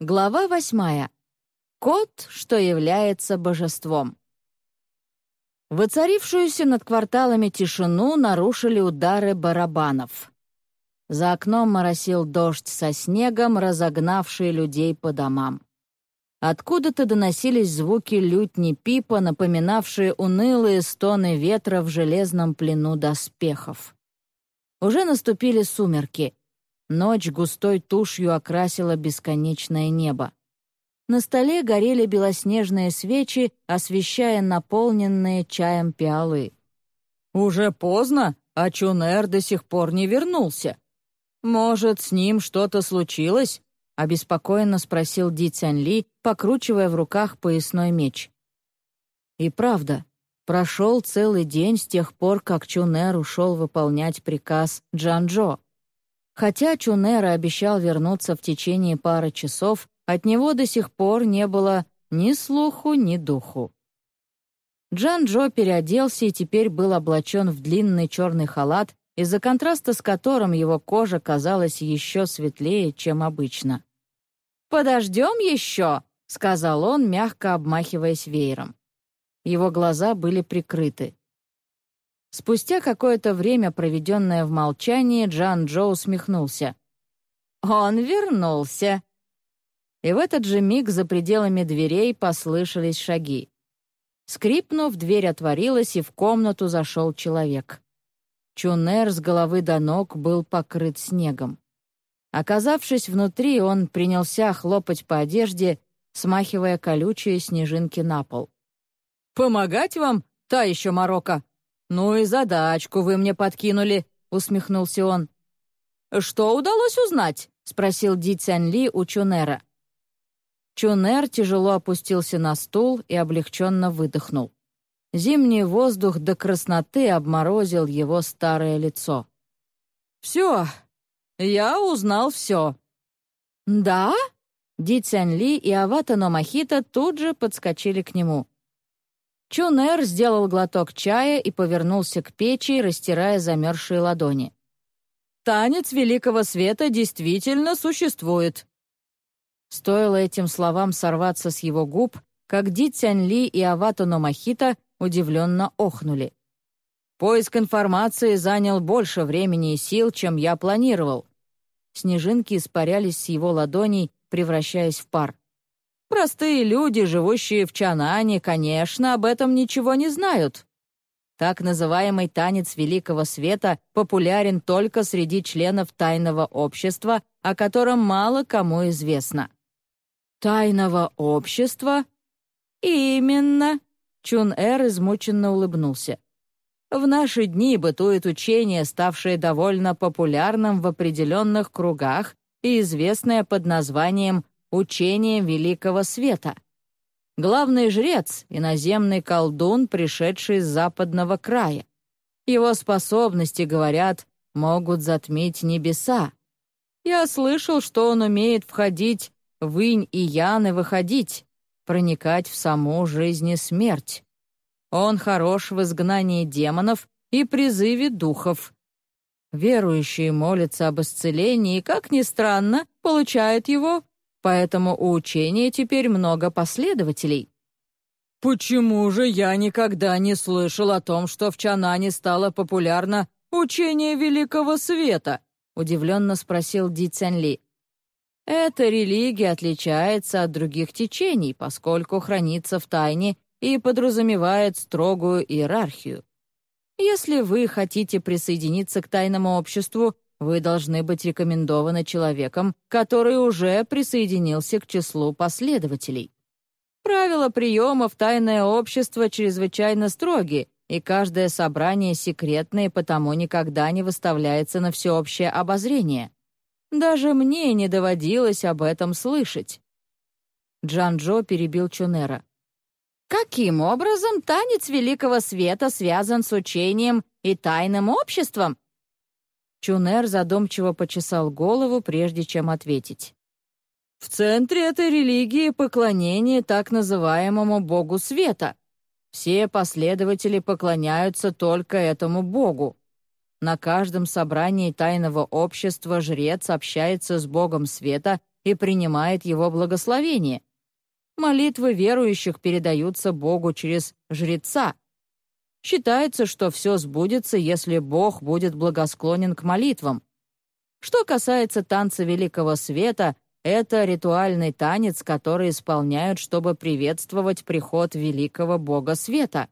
Глава восьмая. Кот, что является божеством. Воцарившуюся над кварталами тишину нарушили удары барабанов. За окном моросил дождь со снегом, разогнавший людей по домам. Откуда-то доносились звуки лютни пипа, напоминавшие унылые стоны ветра в железном плену доспехов. Уже наступили сумерки. Ночь густой тушью окрасила бесконечное небо. На столе горели белоснежные свечи, освещая наполненные чаем пиалы. «Уже поздно, а Чунер до сих пор не вернулся. Может, с ним что-то случилось?» — обеспокоенно спросил Ди Цянь покручивая в руках поясной меч. И правда, прошел целый день с тех пор, как Чунер ушел выполнять приказ Джанжо. Хотя Чунера обещал вернуться в течение пары часов, от него до сих пор не было ни слуху, ни духу. Джан Джо переоделся и теперь был облачен в длинный черный халат, из-за контраста с которым его кожа казалась еще светлее, чем обычно. «Подождем еще», — сказал он, мягко обмахиваясь веером. Его глаза были прикрыты. Спустя какое-то время, проведенное в молчании, Джан Джо усмехнулся. «Он вернулся!» И в этот же миг за пределами дверей послышались шаги. Скрипнув, дверь отворилась, и в комнату зашел человек. Чунер с головы до ног был покрыт снегом. Оказавшись внутри, он принялся хлопать по одежде, смахивая колючие снежинки на пол. «Помогать вам, та еще морока?» «Ну и задачку вы мне подкинули», — усмехнулся он. «Что удалось узнать?» — спросил Ди Цянь Ли у Чунера. Чунер тяжело опустился на стул и облегченно выдохнул. Зимний воздух до красноты обморозил его старое лицо. «Все, я узнал все». «Да?» Ди Цянь Ли и Авата Номахита тут же подскочили к нему. Чунер сделал глоток чая и повернулся к печи, растирая замерзшие ладони. «Танец Великого Света действительно существует!» Стоило этим словам сорваться с его губ, как Ди Цянь Ли и Авато Номахита удивленно охнули. «Поиск информации занял больше времени и сил, чем я планировал». Снежинки испарялись с его ладоней, превращаясь в пар. Простые люди, живущие в Чанане, конечно, об этом ничего не знают. Так называемый танец Великого Света популярен только среди членов тайного общества, о котором мало кому известно. «Тайного общества?» «Именно!» — Чун-Эр измученно улыбнулся. В наши дни бытует учение, ставшее довольно популярным в определенных кругах и известное под названием учением Великого Света. Главный жрец — иноземный колдун, пришедший из западного края. Его способности, говорят, могут затмить небеса. Я слышал, что он умеет входить в инь и ян и выходить, проникать в саму жизнь и смерть. Он хорош в изгнании демонов и призыве духов. Верующие молятся об исцелении и, как ни странно, получают его поэтому у учения теперь много последователей». «Почему же я никогда не слышал о том, что в Чанане стало популярно учение Великого Света?» — удивленно спросил Ди Цянли. «Эта религия отличается от других течений, поскольку хранится в тайне и подразумевает строгую иерархию. Если вы хотите присоединиться к тайному обществу, вы должны быть рекомендованы человеком, который уже присоединился к числу последователей. Правила приема в тайное общество чрезвычайно строги, и каждое собрание секретное потому никогда не выставляется на всеобщее обозрение. Даже мне не доводилось об этом слышать. Джан-Джо перебил Чунера. «Каким образом танец Великого Света связан с учением и тайным обществом?» Чунер задумчиво почесал голову, прежде чем ответить. «В центре этой религии поклонение так называемому богу света. Все последователи поклоняются только этому богу. На каждом собрании тайного общества жрец общается с богом света и принимает его благословение. Молитвы верующих передаются Богу через жреца. Считается, что все сбудется, если Бог будет благосклонен к молитвам. Что касается танца Великого Света, это ритуальный танец, который исполняют, чтобы приветствовать приход великого Бога Света.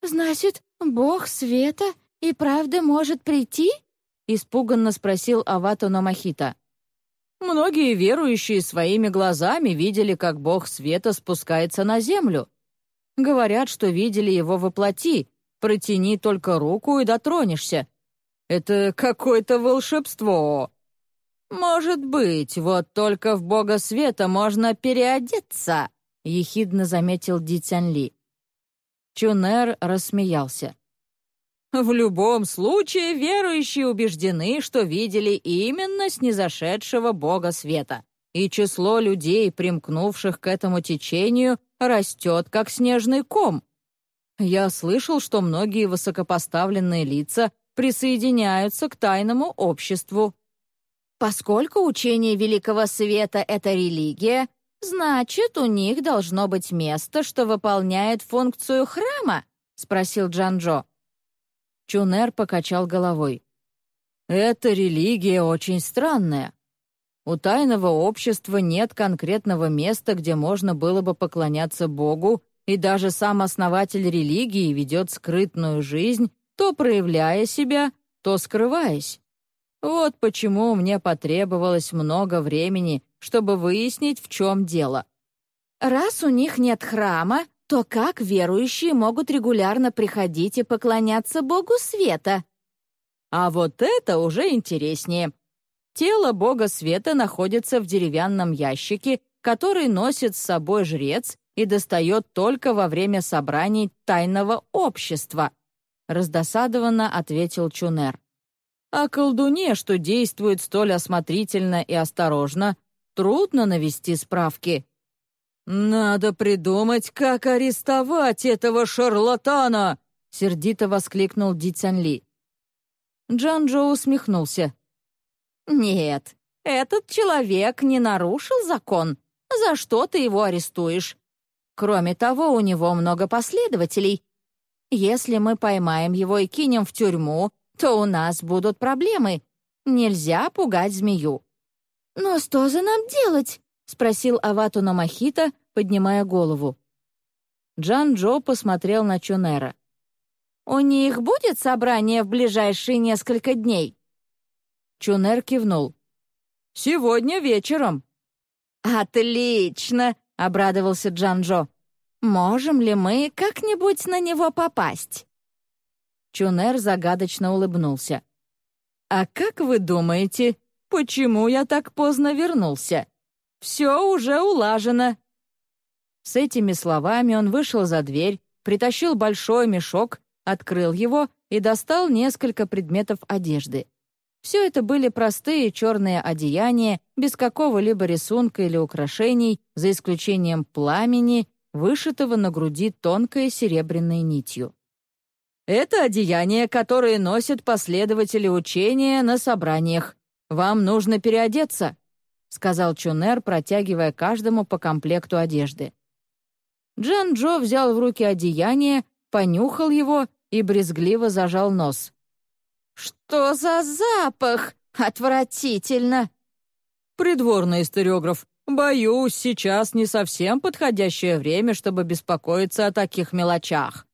«Значит, Бог Света и правда может прийти?» — испуганно спросил Авату Намахита. Многие верующие своими глазами видели, как Бог Света спускается на землю. Говорят, что видели его во плоти. Протяни только руку и дотронешься. Это какое-то волшебство. Может быть, вот только в Бога Света можно переодеться, ехидно заметил Ди Цянли. Чунер рассмеялся. В любом случае, верующие убеждены, что видели именно снизошедшего Бога Света, и число людей, примкнувших к этому течению, растет, как снежный ком. Я слышал, что многие высокопоставленные лица присоединяются к тайному обществу. Поскольку учение Великого Света — это религия, значит, у них должно быть место, что выполняет функцию храма? — спросил Джанжо. Чунер покачал головой. «Эта религия очень странная. У тайного общества нет конкретного места, где можно было бы поклоняться Богу, и даже сам основатель религии ведет скрытную жизнь, то проявляя себя, то скрываясь. Вот почему мне потребовалось много времени, чтобы выяснить, в чем дело. Раз у них нет храма, то как верующие могут регулярно приходить и поклоняться Богу Света? А вот это уже интереснее. Тело Бога Света находится в деревянном ящике, который носит с собой жрец и достает только во время собраний тайного общества. Раздосадованно ответил Чунер. О колдуне, что действует столь осмотрительно и осторожно, трудно навести справки. «Надо придумать, как арестовать этого шарлатана!» — сердито воскликнул Ди Цянли. Джан Джо усмехнулся. «Нет, этот человек не нарушил закон. За что ты его арестуешь? Кроме того, у него много последователей. Если мы поймаем его и кинем в тюрьму, то у нас будут проблемы. Нельзя пугать змею». «Но что же нам делать?» — спросил Авату Намахита, поднимая голову. Джан Джо посмотрел на Чунера. «У них будет собрание в ближайшие несколько дней?» Чунер кивнул. «Сегодня вечером». «Отлично!» — обрадовался Джан Джо. «Можем ли мы как-нибудь на него попасть?» Чунер загадочно улыбнулся. «А как вы думаете, почему я так поздно вернулся?» Все уже улажено». С этими словами он вышел за дверь, притащил большой мешок, открыл его и достал несколько предметов одежды. Все это были простые черные одеяния, без какого-либо рисунка или украшений, за исключением пламени, вышитого на груди тонкой серебряной нитью. «Это одеяния, которые носят последователи учения на собраниях. Вам нужно переодеться», сказал Чунер, протягивая каждому по комплекту одежды. Джан Джо взял в руки одеяние, понюхал его и брезгливо зажал нос. «Что за запах? Отвратительно!» «Придворный историограф, боюсь, сейчас не совсем подходящее время, чтобы беспокоиться о таких мелочах».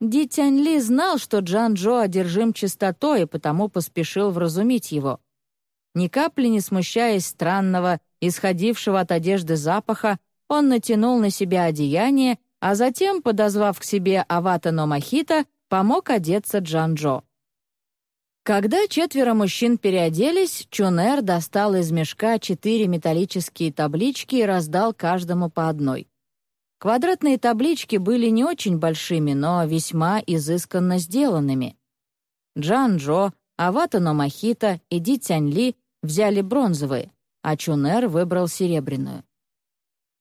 Ди Тянь Ли знал, что Джан Джо одержим чистотой, и потому поспешил вразумить его. Ни капли не смущаясь странного, исходившего от одежды запаха, он натянул на себя одеяние, а затем, подозвав к себе Авата Номахита, помог одеться Джанжо. Когда четверо мужчин переоделись, Чунер достал из мешка четыре металлические таблички и раздал каждому по одной. Квадратные таблички были не очень большими, но весьма изысканно сделанными. Джан-Джо, Авата Номахита и Ди Цянь-Ли взяли бронзовые, а Чунер выбрал серебряную.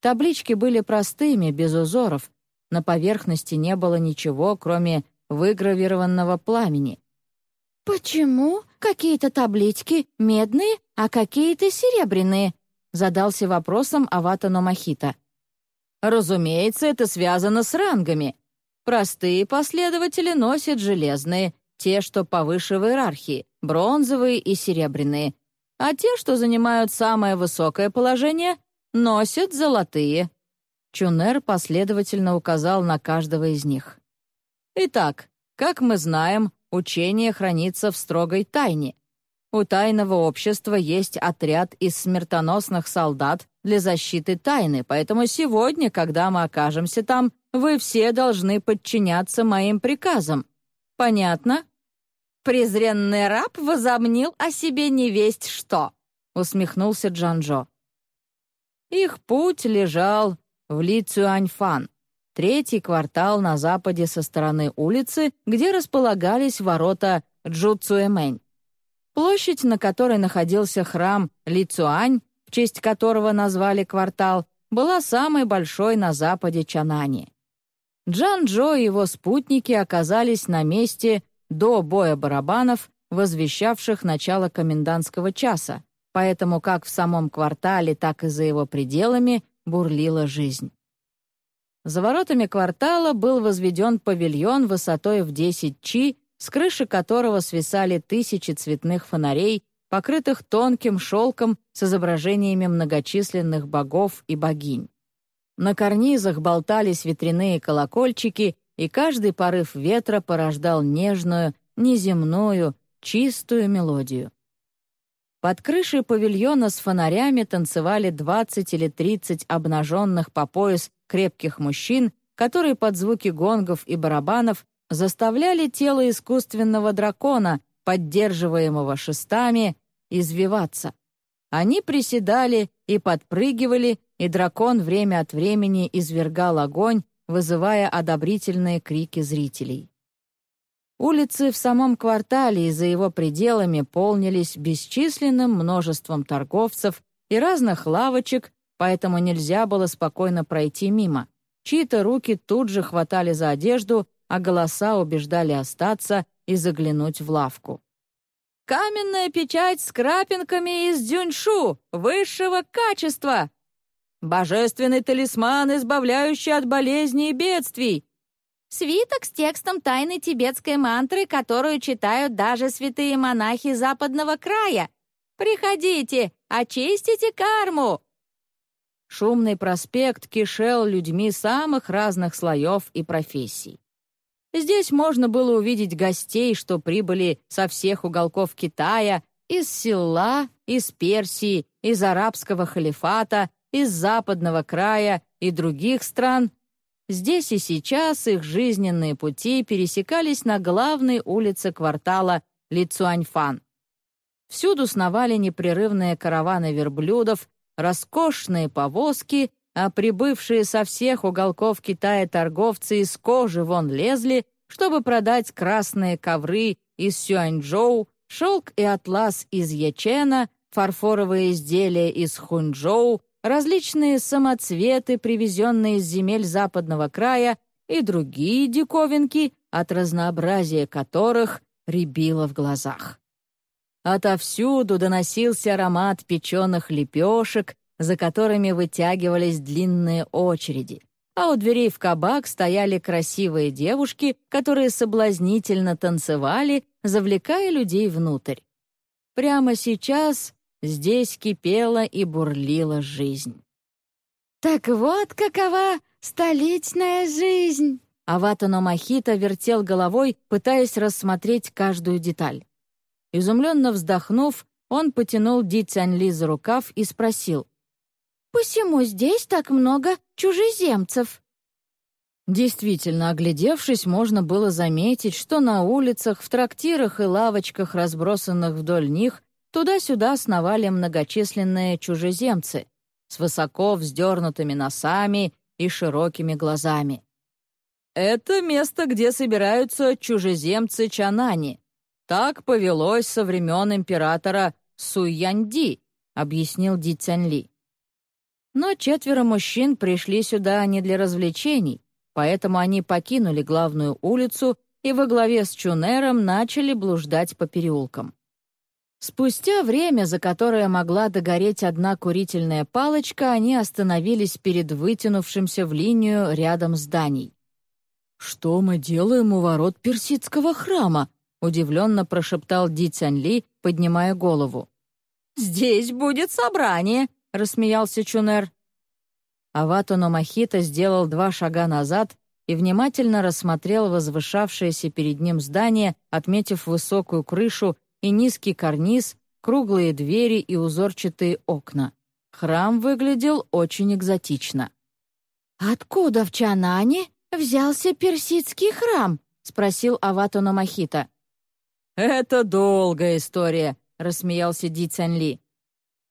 Таблички были простыми, без узоров. На поверхности не было ничего, кроме выгравированного пламени. «Почему какие-то таблички медные, а какие-то серебряные?» — задался вопросом Авата Номахита. Разумеется, это связано с рангами. Простые последователи носят железные, те, что повыше в иерархии, бронзовые и серебряные, а те, что занимают самое высокое положение, носят золотые. Чунер последовательно указал на каждого из них. Итак, как мы знаем, учение хранится в строгой тайне. У тайного общества есть отряд из смертоносных солдат для защиты тайны, поэтому сегодня, когда мы окажемся там, вы все должны подчиняться моим приказам. Понятно? Презренный раб возомнил о себе невесть что, усмехнулся Джанжо. Их путь лежал в Ли Цюаньфан, третий квартал на западе со стороны улицы, где располагались ворота Джуцуэмэнь. Площадь, на которой находился храм Ли Цюань, в честь которого назвали квартал, была самой большой на западе Чанани. Джан-Джо и его спутники оказались на месте до боя барабанов, возвещавших начало комендантского часа, поэтому как в самом квартале, так и за его пределами бурлила жизнь. За воротами квартала был возведен павильон высотой в 10 чи, с крыши которого свисали тысячи цветных фонарей, покрытых тонким шелком с изображениями многочисленных богов и богинь. На карнизах болтались ветряные колокольчики, и каждый порыв ветра порождал нежную, неземную, чистую мелодию. Под крышей павильона с фонарями танцевали 20 или 30 обнаженных по пояс крепких мужчин, которые под звуки гонгов и барабанов заставляли тело искусственного дракона, поддерживаемого шестами, извиваться. Они приседали и подпрыгивали, и дракон время от времени извергал огонь, вызывая одобрительные крики зрителей. Улицы в самом квартале и за его пределами полнились бесчисленным множеством торговцев и разных лавочек, поэтому нельзя было спокойно пройти мимо. Чьи-то руки тут же хватали за одежду, а голоса убеждали остаться и заглянуть в лавку. «Каменная печать с крапинками из дюньшу, высшего качества!» Божественный талисман, избавляющий от болезней и бедствий. Свиток с текстом тайной тибетской мантры, которую читают даже святые монахи западного края. Приходите, очистите карму. Шумный проспект кишел людьми самых разных слоев и профессий. Здесь можно было увидеть гостей, что прибыли со всех уголков Китая, из села, из Персии, из арабского халифата, из западного края и других стран, здесь и сейчас их жизненные пути пересекались на главной улице квартала Лицуаньфан. Всюду сновали непрерывные караваны верблюдов, роскошные повозки, а прибывшие со всех уголков Китая торговцы из кожи вон лезли, чтобы продать красные ковры из Сюаньчжоу, шелк и атлас из Ячена, фарфоровые изделия из Хунчжоу, различные самоцветы, привезенные из земель западного края, и другие диковинки, от разнообразия которых рябило в глазах. Отовсюду доносился аромат печеных лепешек, за которыми вытягивались длинные очереди, а у дверей в кабак стояли красивые девушки, которые соблазнительно танцевали, завлекая людей внутрь. Прямо сейчас Здесь кипела и бурлила жизнь. «Так вот какова столичная жизнь!» Аватано Махита вертел головой, пытаясь рассмотреть каждую деталь. Изумленно вздохнув, он потянул Ди Цяньли за рукав и спросил. «Почему здесь так много чужеземцев?» Действительно, оглядевшись, можно было заметить, что на улицах, в трактирах и лавочках, разбросанных вдоль них, Туда-сюда сновали многочисленные чужеземцы с высоко вздернутыми носами и широкими глазами. «Это место, где собираются чужеземцы Чанани. Так повелось со времен императора Суянди», — объяснил Ди Цяньли. Но четверо мужчин пришли сюда не для развлечений, поэтому они покинули главную улицу и во главе с Чунером начали блуждать по переулкам. Спустя время, за которое могла догореть одна курительная палочка, они остановились перед вытянувшимся в линию рядом зданий. «Что мы делаем у ворот персидского храма?» — удивленно прошептал Ди Цянли, поднимая голову. «Здесь будет собрание», — рассмеялся Чунер. Аватуно Махита сделал два шага назад и внимательно рассмотрел возвышавшееся перед ним здание, отметив высокую крышу и низкий карниз, круглые двери и узорчатые окна. Храм выглядел очень экзотично. «Откуда в Чанане взялся персидский храм?» — спросил Аватуна Махита. «Это долгая история», — рассмеялся Ди Цянли.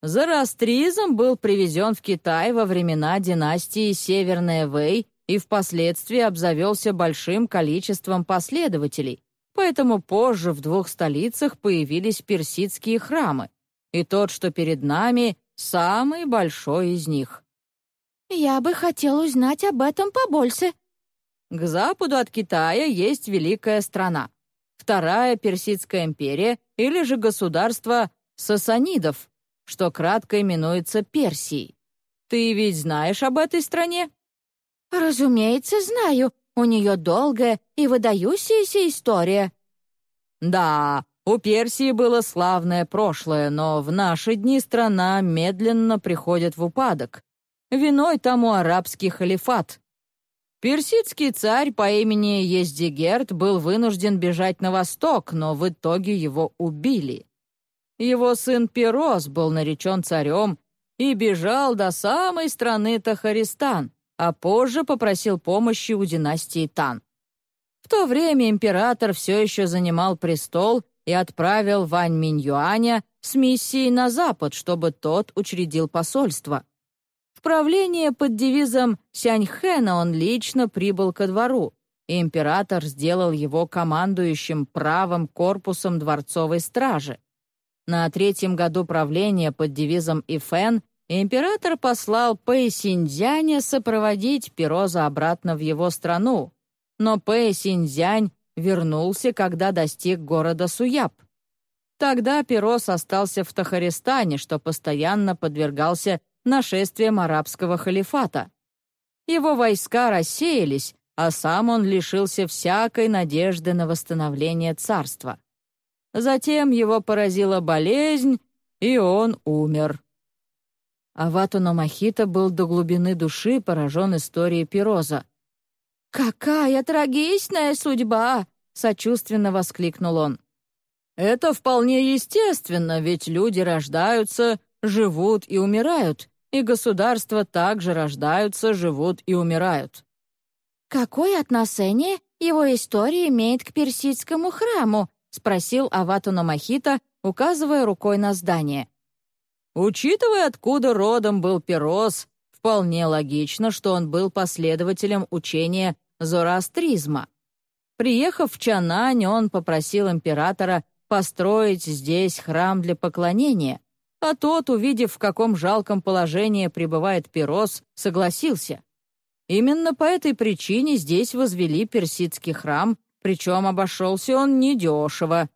Зороастризм был привезен в Китай во времена династии Северная Вэй и впоследствии обзавелся большим количеством последователей, поэтому позже в двух столицах появились персидские храмы, и тот, что перед нами, самый большой из них. «Я бы хотел узнать об этом побольше». К западу от Китая есть великая страна, Вторая Персидская империя или же государство сасанидов, что кратко именуется Персией. Ты ведь знаешь об этой стране? Разумеется, знаю. У нее долгая и выдающаяся история. Да, у Персии было славное прошлое, но в наши дни страна медленно приходит в упадок. Виной тому арабский халифат. Персидский царь по имени Ездигерт был вынужден бежать на восток, но в итоге его убили. Его сын Пирос был наречен царем и бежал до самой страны Тахаристан, а позже попросил помощи у династии Тан. В то время император все еще занимал престол и отправил Вань Минь-Юаня с миссией на запад, чтобы тот учредил посольство. Правление под девизом Сяньхэна он лично прибыл ко двору, и император сделал его командующим правым корпусом дворцовой стражи. На третьем году правления под девизом Ифэн император послал Пэй Синьцзяня сопроводить Пироза обратно в его страну, но Пэй Синьцзянь вернулся, когда достиг города Суяб. Тогда Пирос остался в Тахаристане, что постоянно подвергался нашествием арабского халифата. Его войска рассеялись, а сам он лишился всякой надежды на восстановление царства. Затем его поразила болезнь, и он умер. Аватуно Махита был до глубины души поражен историей Пироза. «Какая трагичная судьба!» — сочувственно воскликнул он. «Это вполне естественно, ведь люди рождаются, живут и умирают, и государства также рождаются, живут и умирают. «Какое отношение его история имеет к персидскому храму?» — спросил Аватуна Махита, указывая рукой на здание. «Учитывая, откуда родом был Перос, вполне логично, что он был последователем учения зороастризма. Приехав в Чанань, он попросил императора построить здесь храм для поклонения, а тот, увидев, в каком жалком положении пребывает Перос, согласился. Именно по этой причине здесь возвели персидский храм, причем обошелся он недешево.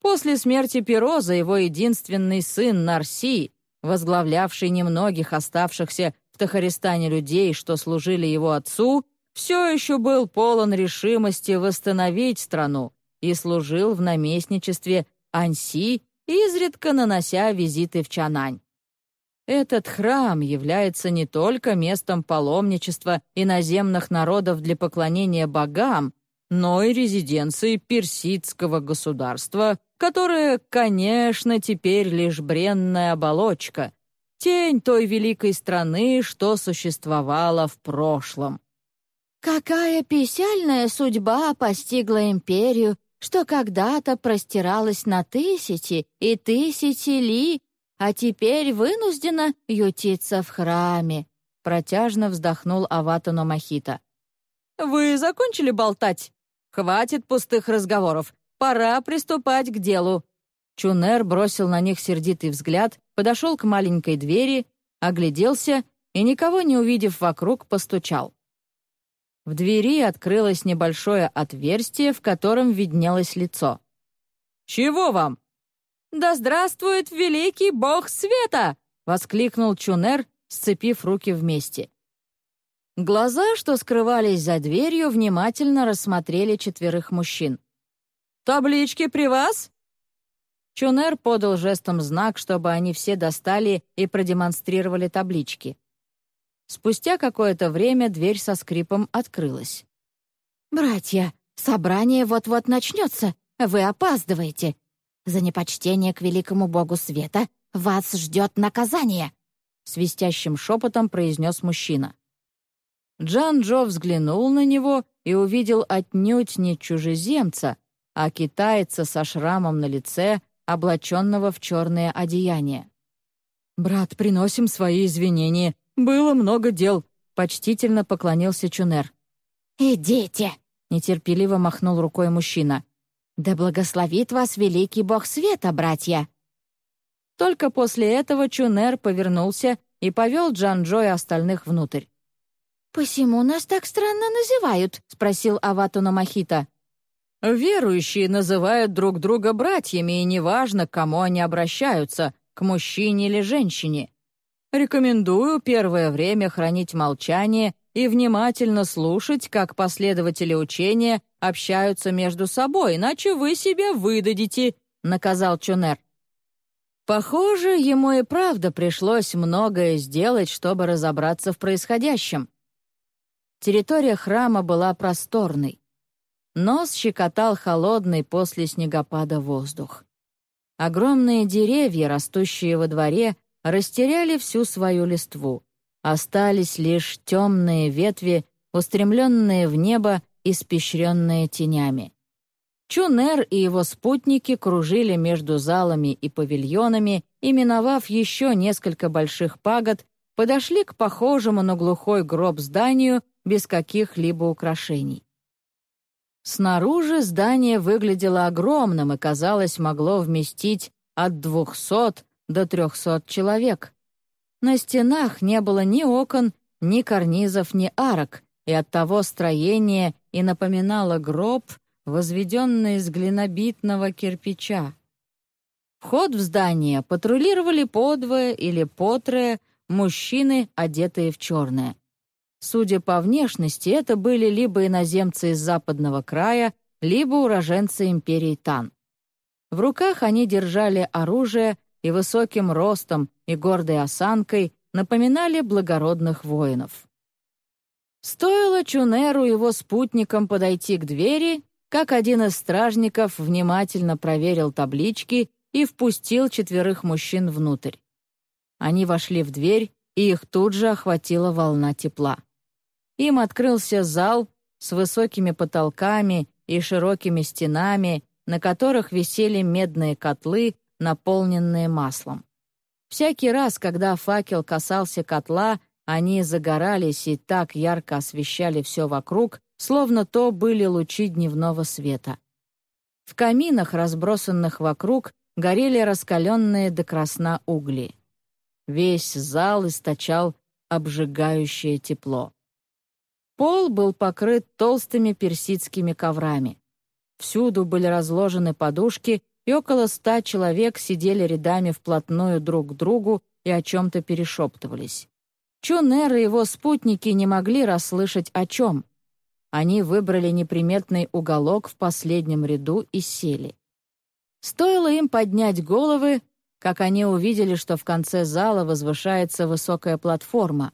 После смерти Пероза его единственный сын Нарси, возглавлявший немногих оставшихся в Тахаристане людей, что служили его отцу, все еще был полон решимости восстановить страну и служил в наместничестве Анси изредка нанося визиты в Чанань. Этот храм является не только местом паломничества иноземных народов для поклонения богам, но и резиденцией персидского государства, которое, конечно, теперь лишь бренная оболочка, тень той великой страны, что существовала в прошлом. «Какая печальная судьба постигла империю что когда-то простиралась на тысячи и тысячи ли, а теперь вынуждена ютиться в храме», — протяжно вздохнул Аватуно Махита. «Вы закончили болтать? Хватит пустых разговоров. Пора приступать к делу». Чунер бросил на них сердитый взгляд, подошел к маленькой двери, огляделся и, никого не увидев вокруг, постучал. В двери открылось небольшое отверстие, в котором виднелось лицо. «Чего вам?» Да здравствует великий бог света!» — воскликнул Чунер, сцепив руки вместе. Глаза, что скрывались за дверью, внимательно рассмотрели четверых мужчин. «Таблички при вас?» Чунер подал жестом знак, чтобы они все достали и продемонстрировали таблички. Спустя какое-то время дверь со скрипом открылась. «Братья, собрание вот-вот начнется. Вы опаздываете. За непочтение к великому богу света вас ждет наказание», — свистящим шепотом произнес мужчина. Джан Джо взглянул на него и увидел отнюдь не чужеземца, а китайца со шрамом на лице, облаченного в черное одеяние. «Брат, приносим свои извинения. Было много дел», — почтительно поклонился Чунер. «Идите!» — нетерпеливо махнул рукой мужчина. «Да благословит вас великий бог света, братья!» Только после этого Чунер повернулся и повел Джан-Джо и остальных внутрь. «Посему нас так странно называют?» — спросил Аватуна Махита. «Верующие называют друг друга братьями, и неважно, к кому они обращаются, к мужчине или женщине. Рекомендую первое время хранить молчание и внимательно слушать, как последователи учения общаются между собой, иначе вы себя выдадите», — наказал Чунер. Похоже, ему и правда пришлось многое сделать, чтобы разобраться в происходящем. Территория храма была просторной. Нос щекотал холодный после снегопада воздух. Огромные деревья, растущие во дворе, растеряли всю свою листву. Остались лишь темные ветви, устремленные в небо, испещренные тенями. Чунер и его спутники кружили между залами и павильонами и, миновав еще несколько больших пагод, подошли к похожему на глухой гроб зданию без каких-либо украшений. Снаружи здание выглядело огромным и, казалось, могло вместить от 200 до 300 человек. На стенах не было ни окон, ни карнизов, ни арок, и оттого строение и напоминало гроб, возведенный из глинобитного кирпича. Вход в здание патрулировали подвое или потрое мужчины, одетые в черное. Судя по внешности, это были либо иноземцы из западного края, либо уроженцы империи Тан. В руках они держали оружие и высоким ростом и гордой осанкой напоминали благородных воинов. Стоило Чунеру и его спутникам подойти к двери, как один из стражников внимательно проверил таблички и впустил четверых мужчин внутрь. Они вошли в дверь, и их тут же охватила волна тепла. Им открылся зал с высокими потолками и широкими стенами, на которых висели медные котлы, наполненные маслом. Всякий раз, когда факел касался котла, они загорались и так ярко освещали все вокруг, словно то были лучи дневного света. В каминах, разбросанных вокруг, горели раскаленные до красна угли. Весь зал источал обжигающее тепло. Пол был покрыт толстыми персидскими коврами. Всюду были разложены подушки, и около ста человек сидели рядами вплотную друг к другу и о чем-то перешептывались. Чунер и его спутники не могли расслышать о чем. Они выбрали неприметный уголок в последнем ряду и сели. Стоило им поднять головы, как они увидели, что в конце зала возвышается высокая платформа.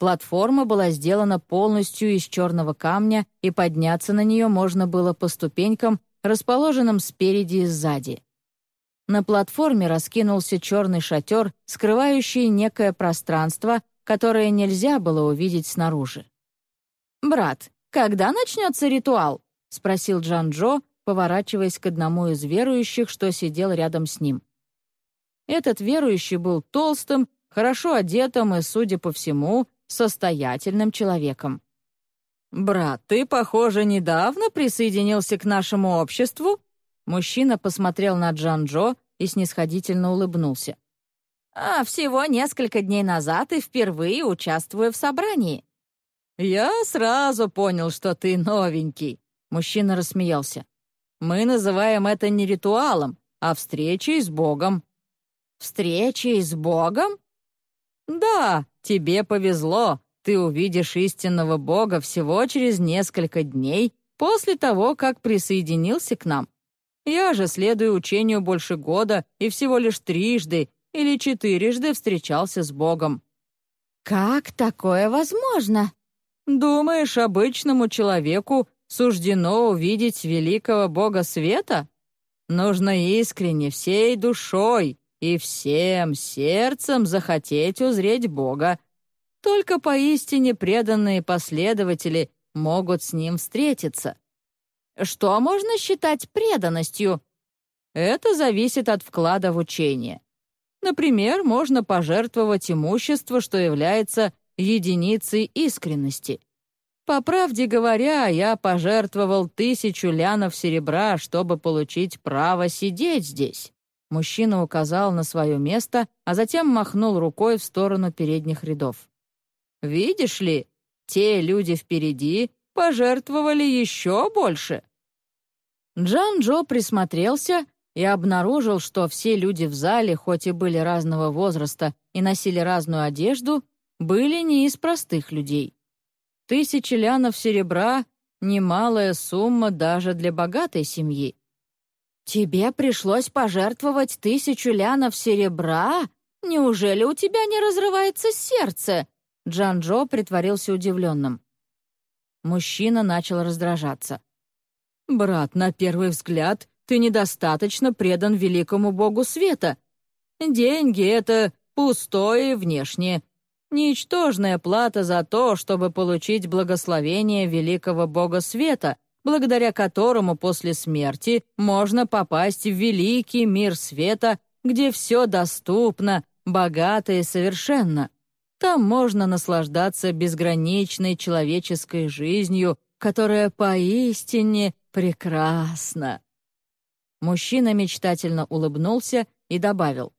Платформа была сделана полностью из черного камня, и подняться на нее можно было по ступенькам, расположенным спереди и сзади. На платформе раскинулся черный шатер, скрывающий некое пространство, которое нельзя было увидеть снаружи. «Брат, когда начнется ритуал?» — спросил Джан-Джо, поворачиваясь к одному из верующих, что сидел рядом с ним. Этот верующий был толстым, хорошо одетым и, судя по всему, состоятельным человеком. «Брат, ты, похоже, недавно присоединился к нашему обществу?» Мужчина посмотрел на Джан-Джо и снисходительно улыбнулся. «А всего несколько дней назад и впервые участвую в собрании». «Я сразу понял, что ты новенький», — мужчина рассмеялся. «Мы называем это не ритуалом, а встречей с Богом». «Встречей с Богом?» «Да, тебе повезло. Ты увидишь истинного Бога всего через несколько дней после того, как присоединился к нам. Я же следую учению больше года и всего лишь трижды или четырежды встречался с Богом». «Как такое возможно?» «Думаешь, обычному человеку суждено увидеть великого Бога света? Нужно искренне, всей душой и всем сердцем захотеть узреть Бога. Только поистине преданные последователи могут с ним встретиться. Что можно считать преданностью? Это зависит от вклада в учение. Например, можно пожертвовать имущество, что является единицей искренности. По правде говоря, я пожертвовал тысячу лянов серебра, чтобы получить право сидеть здесь. Мужчина указал на свое место, а затем махнул рукой в сторону передних рядов. «Видишь ли, те люди впереди пожертвовали еще больше». Джан Джо присмотрелся и обнаружил, что все люди в зале, хоть и были разного возраста и носили разную одежду, были не из простых людей. Тысячи лянов серебра — немалая сумма даже для богатой семьи. «Тебе пришлось пожертвовать тысячу лянов серебра? Неужели у тебя не разрывается сердце?» Джан-Джо притворился удивленным. Мужчина начал раздражаться. «Брат, на первый взгляд, ты недостаточно предан великому богу света. Деньги — это пустое внешнее, ничтожная плата за то, чтобы получить благословение великого бога света, благодаря которому после смерти можно попасть в великий мир света, где все доступно, богато и совершенно. Там можно наслаждаться безграничной человеческой жизнью, которая поистине прекрасна. Мужчина мечтательно улыбнулся и добавил.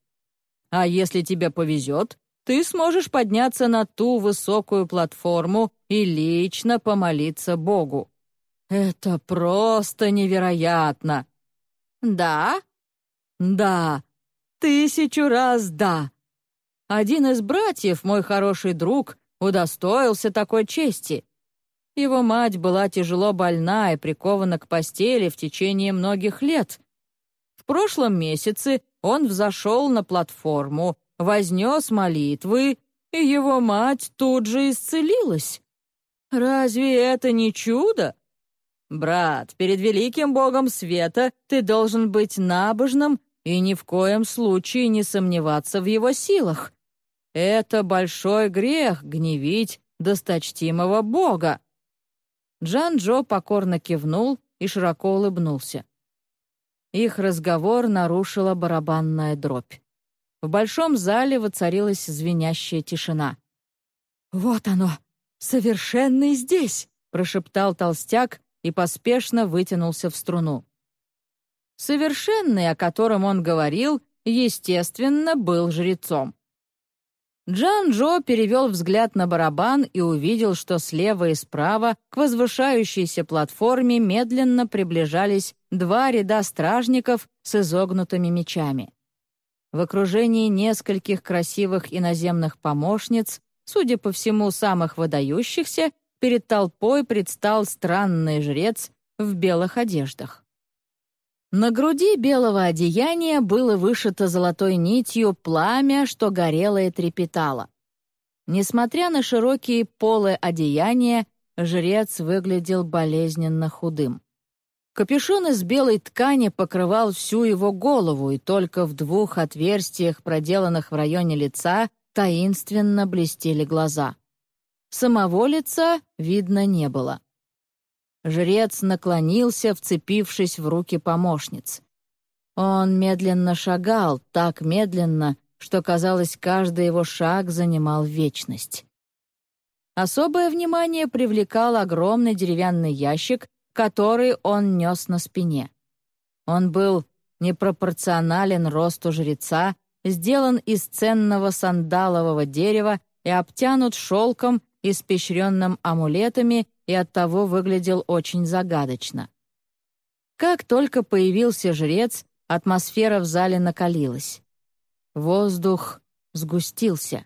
«А если тебе повезет, ты сможешь подняться на ту высокую платформу и лично помолиться Богу. Это просто невероятно!» «Да?» «Да, тысячу раз да!» Один из братьев, мой хороший друг, удостоился такой чести. Его мать была тяжело больна и прикована к постели в течение многих лет. В прошлом месяце он взошел на платформу, вознес молитвы, и его мать тут же исцелилась. Разве это не чудо? Брат, перед великим богом света ты должен быть набожным и ни в коем случае не сомневаться в его силах. Это большой грех гневить досточтимого Бога. Джан-Джо покорно кивнул и широко улыбнулся. Их разговор нарушила барабанная дробь. В большом зале воцарилась звенящая тишина. «Вот оно, совершенно здесь!» — прошептал толстяк и поспешно вытянулся в струну. Совершенный, о котором он говорил, естественно, был жрецом. Джан-Джо перевел взгляд на барабан и увидел, что слева и справа к возвышающейся платформе медленно приближались два ряда стражников с изогнутыми мечами. В окружении нескольких красивых иноземных помощниц, судя по всему, самых выдающихся, перед толпой предстал странный жрец в белых одеждах. На груди белого одеяния было вышито золотой нитью пламя, что горело и трепетало. Несмотря на широкие полы одеяния, жрец выглядел болезненно худым. Капюшон из белой ткани покрывал всю его голову, и только в двух отверстиях, проделанных в районе лица, таинственно блестели глаза. Самого лица видно не было. Жрец наклонился, вцепившись в руки помощниц. Он медленно шагал, так медленно, что, казалось, каждый его шаг занимал вечность. Особое внимание привлекал огромный деревянный ящик, который он нес на спине. Он был непропорционален росту жреца, сделан из ценного сандалового дерева и обтянут шелком, испещренным амулетами и оттого выглядел очень загадочно. Как только появился жрец, атмосфера в зале накалилась. Воздух сгустился.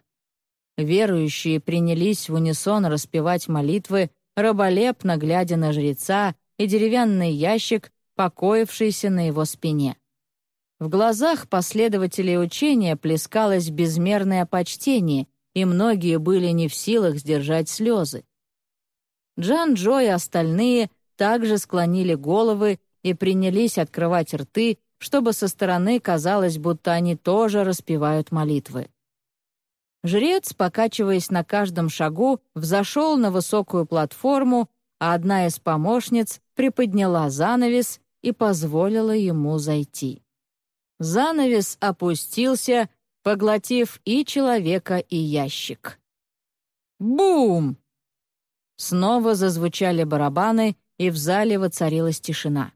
Верующие принялись в унисон распевать молитвы, раболепно глядя на жреца и деревянный ящик, покоившийся на его спине. В глазах последователей учения плескалось безмерное почтение, и многие были не в силах сдержать слезы. Джан Джо и остальные также склонили головы и принялись открывать рты, чтобы со стороны казалось, будто они тоже распевают молитвы. Жрец, покачиваясь на каждом шагу, взошел на высокую платформу, а одна из помощниц приподняла занавес и позволила ему зайти. Занавес опустился, поглотив и человека, и ящик. Бум! Снова зазвучали барабаны, и в зале воцарилась тишина.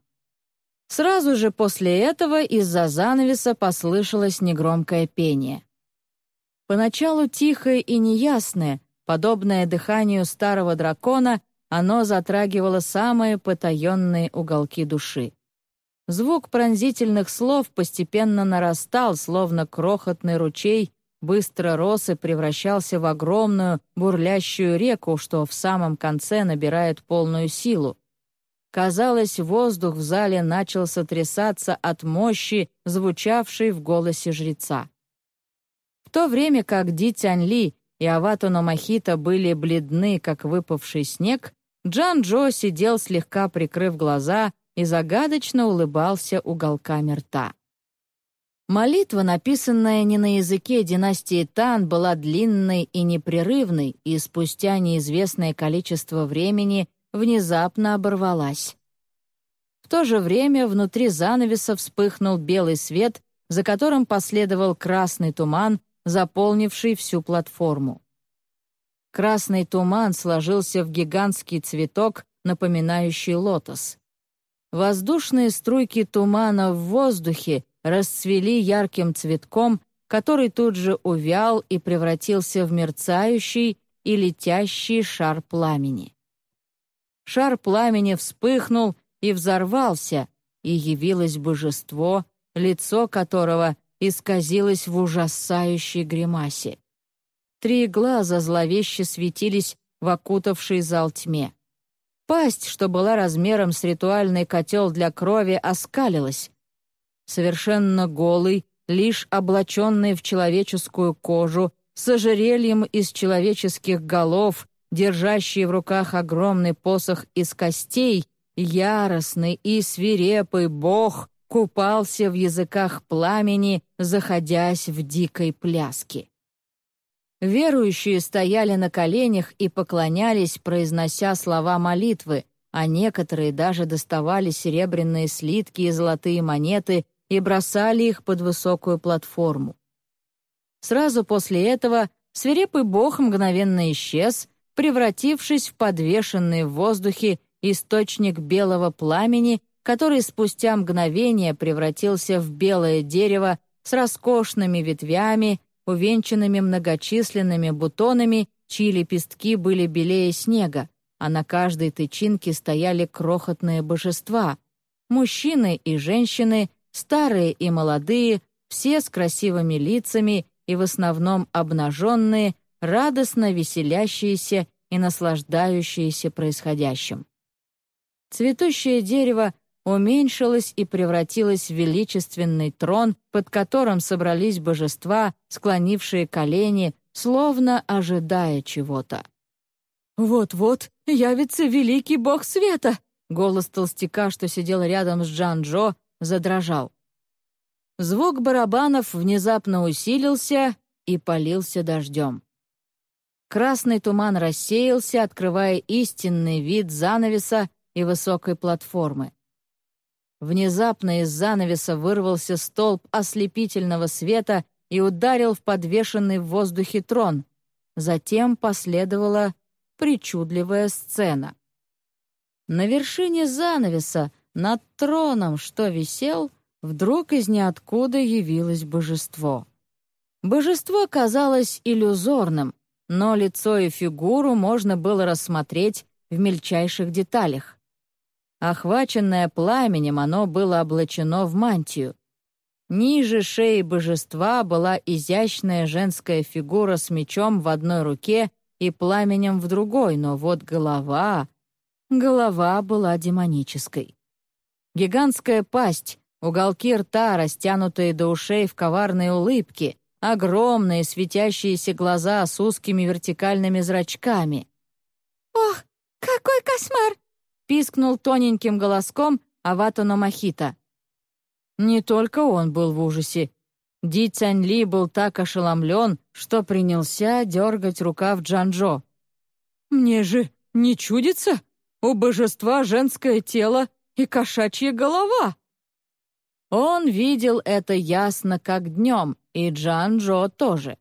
Сразу же после этого из-за занавеса послышалось негромкое пение. Поначалу тихое и неясное, подобное дыханию старого дракона, оно затрагивало самые потаенные уголки души. Звук пронзительных слов постепенно нарастал, словно крохотный ручей, быстро рос и превращался в огромную, бурлящую реку, что в самом конце набирает полную силу. Казалось, воздух в зале начал сотрясаться от мощи, звучавшей в голосе жреца. В то время как Ди Тянь Ли и Аватуно Махита были бледны, как выпавший снег, Джан Джо сидел слегка прикрыв глаза и загадочно улыбался уголками рта. Молитва, написанная не на языке династии Тан, была длинной и непрерывной, и спустя неизвестное количество времени внезапно оборвалась. В то же время внутри занавеса вспыхнул белый свет, за которым последовал красный туман, заполнивший всю платформу. Красный туман сложился в гигантский цветок, напоминающий лотос. Воздушные струйки тумана в воздухе расцвели ярким цветком, который тут же увял и превратился в мерцающий и летящий шар пламени. Шар пламени вспыхнул и взорвался, и явилось божество, лицо которого исказилось в ужасающей гримасе. Три глаза зловеще светились в окутавшей зал тьме. Пасть, что была размером с ритуальный котел для крови, оскалилась. Совершенно голый, лишь облаченный в человеческую кожу, с ожерельем из человеческих голов, держащий в руках огромный посох из костей, яростный и свирепый бог купался в языках пламени, заходясь в дикой пляске. Верующие стояли на коленях и поклонялись, произнося слова молитвы, а некоторые даже доставали серебряные слитки и золотые монеты и бросали их под высокую платформу. Сразу после этого свирепый бог мгновенно исчез, превратившись в подвешенный в воздухе источник белого пламени, который спустя мгновение превратился в белое дерево с роскошными ветвями увенчанными многочисленными бутонами, чьи лепестки были белее снега, а на каждой тычинке стояли крохотные божества. Мужчины и женщины, старые и молодые, все с красивыми лицами и в основном обнаженные, радостно веселящиеся и наслаждающиеся происходящим. Цветущее дерево уменьшилась и превратилась в величественный трон, под которым собрались божества, склонившие колени, словно ожидая чего-то. «Вот-вот явится великий бог света!» Голос толстяка, что сидел рядом с Джан-Джо, задрожал. Звук барабанов внезапно усилился и полился дождем. Красный туман рассеялся, открывая истинный вид занавеса и высокой платформы. Внезапно из занавеса вырвался столб ослепительного света и ударил в подвешенный в воздухе трон. Затем последовала причудливая сцена. На вершине занавеса, над троном, что висел, вдруг из ниоткуда явилось божество. Божество казалось иллюзорным, но лицо и фигуру можно было рассмотреть в мельчайших деталях. Охваченное пламенем, оно было облачено в мантию. Ниже шеи божества была изящная женская фигура с мечом в одной руке и пламенем в другой, но вот голова... Голова была демонической. Гигантская пасть, уголки рта, растянутые до ушей в коварной улыбке, огромные светящиеся глаза с узкими вертикальными зрачками. «Ох, какой кошмар!» — пискнул тоненьким голоском Аватано Махита. Не только он был в ужасе. Ди Цянь Ли был так ошеломлен, что принялся дергать рукав Джанжо. «Мне же не чудится? У божества женское тело и кошачья голова!» Он видел это ясно, как днем, и Джанжо тоже.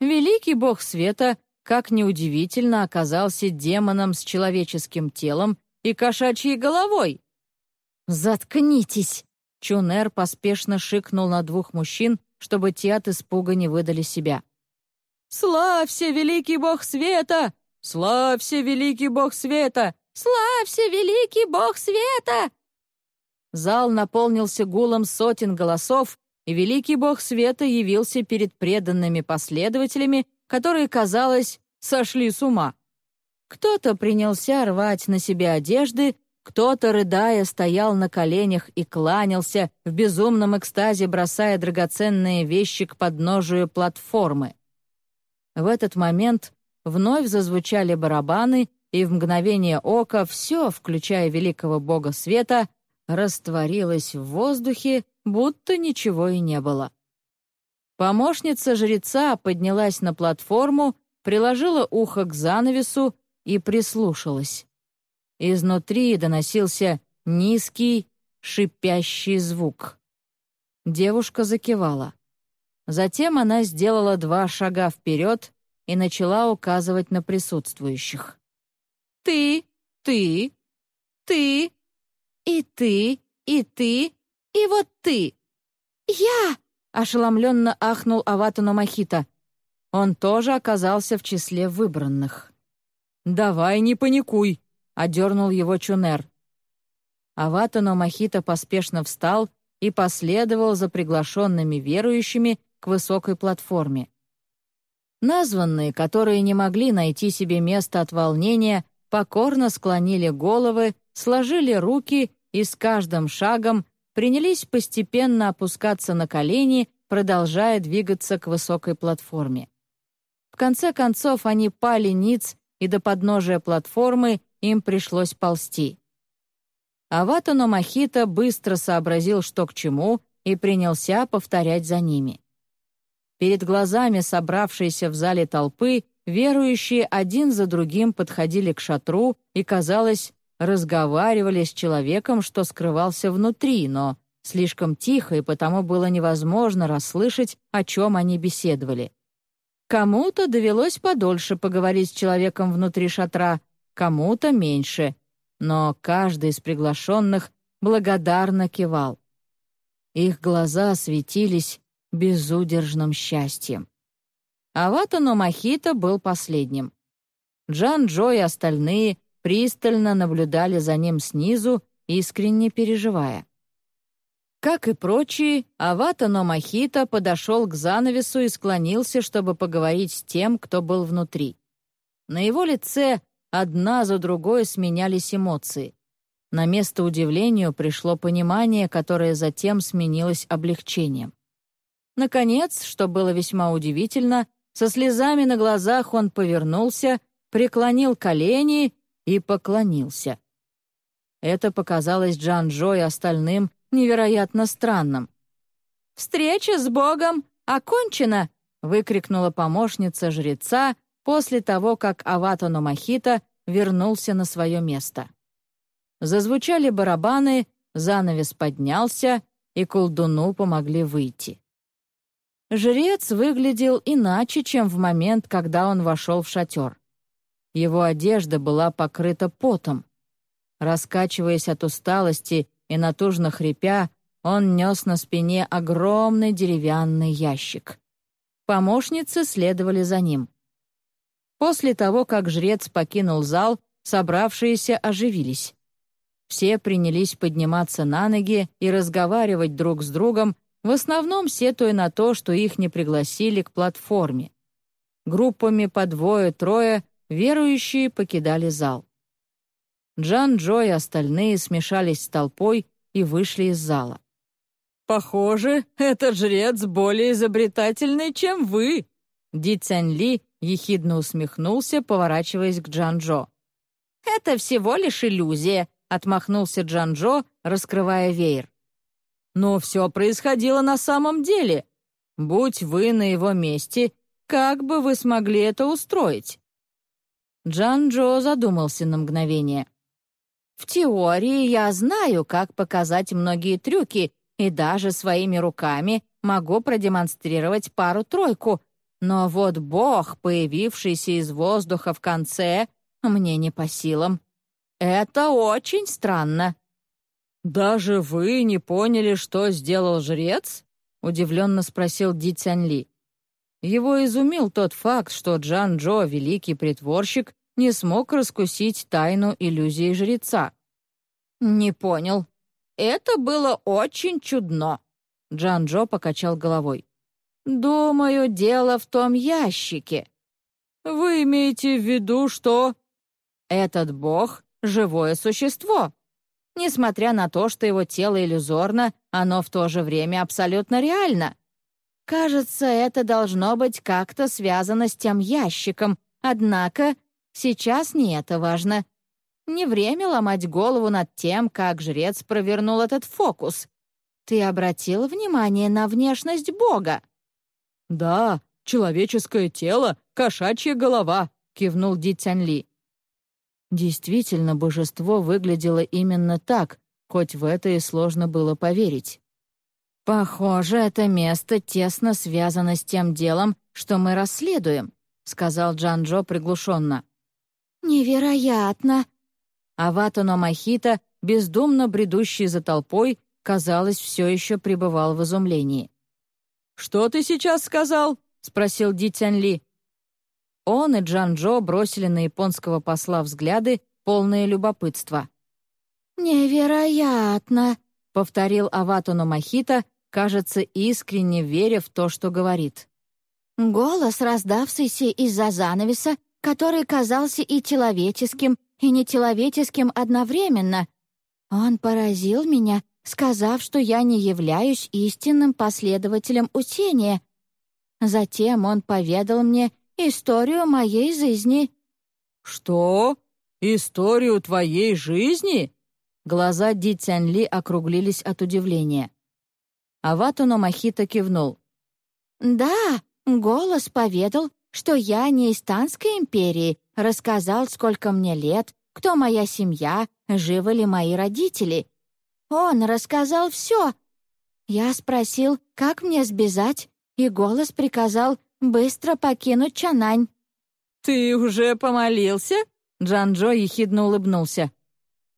Великий бог света, как неудивительно, оказался демоном с человеческим телом и кошачьей головой. «Заткнитесь!» Чунер поспешно шикнул на двух мужчин, чтобы те от испуга не выдали себя. «Славься, великий бог света! Славься, великий бог света! Славься, великий бог света!» Зал наполнился гулом сотен голосов, и великий бог света явился перед преданными последователями, которые, казалось, сошли с ума. Кто-то принялся рвать на себе одежды, кто-то, рыдая, стоял на коленях и кланялся, в безумном экстазе бросая драгоценные вещи к подножию платформы. В этот момент вновь зазвучали барабаны, и в мгновение ока все, включая великого бога света, растворилось в воздухе, будто ничего и не было. Помощница жреца поднялась на платформу, приложила ухо к занавесу и прислушалась. Изнутри доносился низкий, шипящий звук. Девушка закивала. Затем она сделала два шага вперед и начала указывать на присутствующих. «Ты, ты, ты, и ты, и ты, и вот ты!» «Я!» — ошеломленно ахнул Аватану Махита. Он тоже оказался в числе выбранных. «Давай не паникуй», — одернул его Чунер. Аватано Махита поспешно встал и последовал за приглашенными верующими к высокой платформе. Названные, которые не могли найти себе место от волнения, покорно склонили головы, сложили руки и с каждым шагом принялись постепенно опускаться на колени, продолжая двигаться к высокой платформе. В конце концов они пали ниц, и до подножия платформы им пришлось ползти. Аватано Махита быстро сообразил, что к чему, и принялся повторять за ними. Перед глазами собравшейся в зале толпы верующие один за другим подходили к шатру и, казалось, разговаривали с человеком, что скрывался внутри, но слишком тихо, и потому было невозможно расслышать, о чем они беседовали. Кому-то довелось подольше поговорить с человеком внутри шатра, кому-то меньше, но каждый из приглашенных благодарно кивал. Их глаза светились безудержным счастьем. Аватано Махита был последним. Джан Джо и остальные пристально наблюдали за ним снизу, искренне переживая. Как и прочие, Аватано Махита подошел к занавесу и склонился, чтобы поговорить с тем, кто был внутри. На его лице Одна за другой сменялись эмоции. На место удивлению пришло понимание, которое затем сменилось облегчением. Наконец, что было весьма удивительно, со слезами на глазах он повернулся, преклонил колени и поклонился. Это показалось Джан-Джо и остальным невероятно странным. «Встреча с Богом окончена!» — выкрикнула помощница жреца, после того, как Аватано Махита вернулся на свое место. Зазвучали барабаны, занавес поднялся, и колдуну помогли выйти. Жрец выглядел иначе, чем в момент, когда он вошел в шатер. Его одежда была покрыта потом. Раскачиваясь от усталости и натужно хрипя, он нес на спине огромный деревянный ящик. Помощницы следовали за ним. После того, как жрец покинул зал, собравшиеся оживились. Все принялись подниматься на ноги и разговаривать друг с другом, в основном сетуя на то, что их не пригласили к платформе. Группами по двое-трое верующие покидали зал. Джан Джо и остальные смешались с толпой и вышли из зала. «Похоже, этот жрец более изобретательный, чем вы!» Ди Цянь Ли ехидно усмехнулся, поворачиваясь к Джан Джо. «Это всего лишь иллюзия», — отмахнулся Джан Джо, раскрывая веер. «Но все происходило на самом деле. Будь вы на его месте, как бы вы смогли это устроить?» Джан Джо задумался на мгновение. «В теории я знаю, как показать многие трюки, и даже своими руками могу продемонстрировать пару-тройку, но вот бог, появившийся из воздуха в конце, мне не по силам. Это очень странно». «Даже вы не поняли, что сделал жрец?» — удивленно спросил Ди Цянли. Его изумил тот факт, что Джан Джо, великий притворщик, не смог раскусить тайну иллюзии жреца. «Не понял. Это было очень чудно», — Джан Джо покачал головой. «Думаю, дело в том ящике». «Вы имеете в виду, что...» «Этот бог — живое существо. Несмотря на то, что его тело иллюзорно, оно в то же время абсолютно реально. Кажется, это должно быть как-то связано с тем ящиком, однако сейчас не это важно. Не время ломать голову над тем, как жрец провернул этот фокус. Ты обратил внимание на внешность Бога?» «Да, человеческое тело, кошачья голова», — кивнул Ди Цянли. Действительно, божество выглядело именно так, хоть в это и сложно было поверить. «Похоже, это место тесно связано с тем делом, что мы расследуем», — сказал Джан-Джо приглушенно. «Невероятно!» Аватано Махита, бездумно бредущий за толпой, казалось, все еще пребывал в изумлении. «Что ты сейчас сказал?» — спросил Ди Ли. Он и Джан-Джо бросили на японского посла взгляды, полные любопытства. «Невероятно!» — повторил Аватано Махита, кажется, искренне веря в то, что говорит. Голос, раздавшийся из-за занавеса, который казался и человеческим, и нечеловеческим одновременно. Он поразил меня, сказав, что я не являюсь истинным последователем учения. Затем он поведал мне историю моей жизни. «Что? Историю твоей жизни?» Глаза Ди Цянли округлились от удивления. Аватуно Махита кивнул. «Да, голос поведал, что я не из Танской империи, рассказал, сколько мне лет, кто моя семья, живы ли мои родители. Он рассказал все. Я спросил, как мне сбежать, и голос приказал быстро покинуть Чанань. «Ты уже помолился?» Джан-Джо ехидно улыбнулся.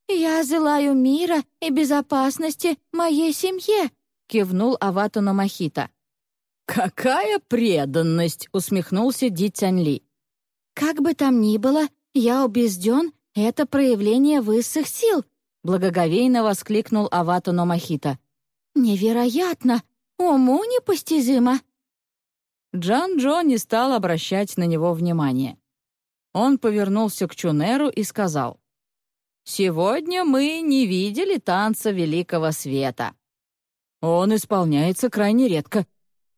«Я желаю мира и безопасности моей семье», кивнул Аватуна Махита. «Какая преданность!» — усмехнулся Ди Цянли. «Как бы там ни было, я убежден, это проявление высших сил!» — благоговейно воскликнул Аватуно Махита. «Невероятно! Уму непостижимо!» Джан Джо не стал обращать на него внимания. Он повернулся к Чунеру и сказал, «Сегодня мы не видели танца Великого Света. Он исполняется крайне редко.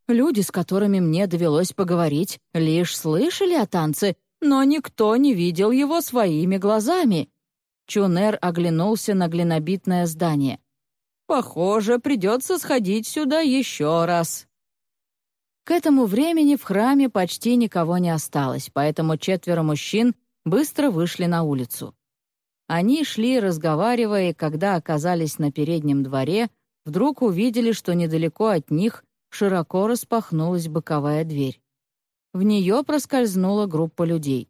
Люди, с которыми мне довелось поговорить, лишь слышали о танце, но никто не видел его своими глазами. Чунер оглянулся на глинобитное здание. «Похоже, придется сходить сюда еще раз». К этому времени в храме почти никого не осталось, поэтому четверо мужчин быстро вышли на улицу. Они шли, разговаривая, и когда оказались на переднем дворе, вдруг увидели, что недалеко от них широко распахнулась боковая дверь. В нее проскользнула группа людей.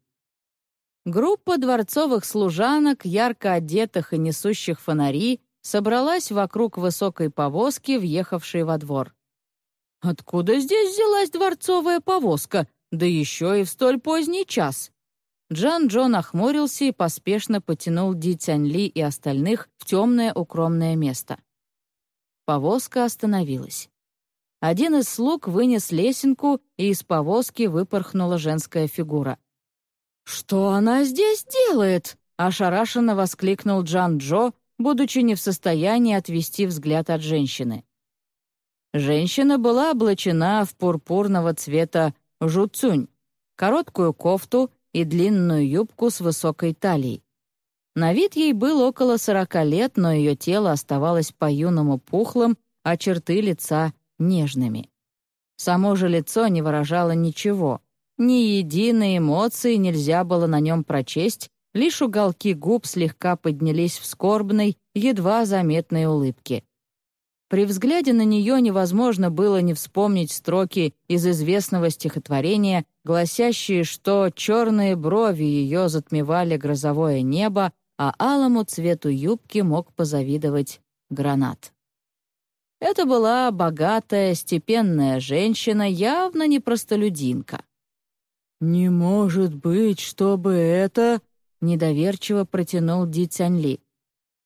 Группа дворцовых служанок, ярко одетых и несущих фонари, собралась вокруг высокой повозки, въехавшей во двор. «Откуда здесь взялась дворцовая повозка? Да еще и в столь поздний час!» Джан Джо нахмурился и поспешно потянул Ди Цянь Ли и остальных в темное укромное место. Повозка остановилась. Один из слуг вынес лесенку, и из повозки выпорхнула женская фигура. «Что она здесь делает?» — ошарашенно воскликнул Джан Джо, будучи не в состоянии отвести взгляд от женщины. Женщина была облачена в пурпурного цвета жуцунь, короткую кофту и длинную юбку с высокой талией. На вид ей было около сорока лет, но ее тело оставалось по-юному пухлым, а черты лица — нежными. Само же лицо не выражало ничего. Ни единой эмоции нельзя было на нем прочесть, лишь уголки губ слегка поднялись в скорбной, едва заметной улыбке. При взгляде на нее невозможно было не вспомнить строки из известного стихотворения, гласящие, что черные брови ее затмевали грозовое небо, а алому цвету юбки мог позавидовать гранат. Это была богатая, степенная женщина, явно не простолюдинка. «Не может быть, чтобы это...» — недоверчиво протянул Ди Цяньли.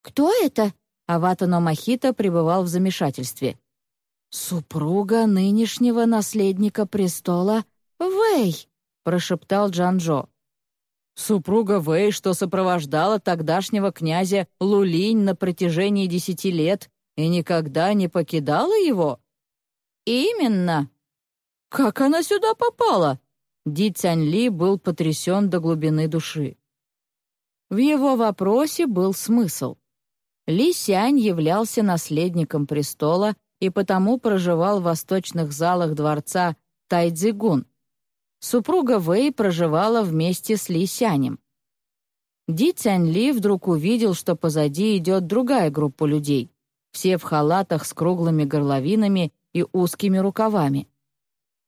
«Кто это?» Аватано Махита пребывал в замешательстве. «Супруга нынешнего наследника престола Вэй», — прошептал Джанжо. «Супруга Вэй, что сопровождала тогдашнего князя Лулинь на протяжении десяти лет и никогда не покидала его?» «Именно». «Как она сюда попала?» Ди Цянь Ли был потрясен до глубины души. В его вопросе был смысл. Ли Сянь являлся наследником престола и потому проживал в восточных залах дворца Тайцзигун. Супруга Вэй проживала вместе с Ли Сянем. Ди Цянь Ли вдруг увидел, что позади идет другая группа людей, все в халатах с круглыми горловинами и узкими рукавами.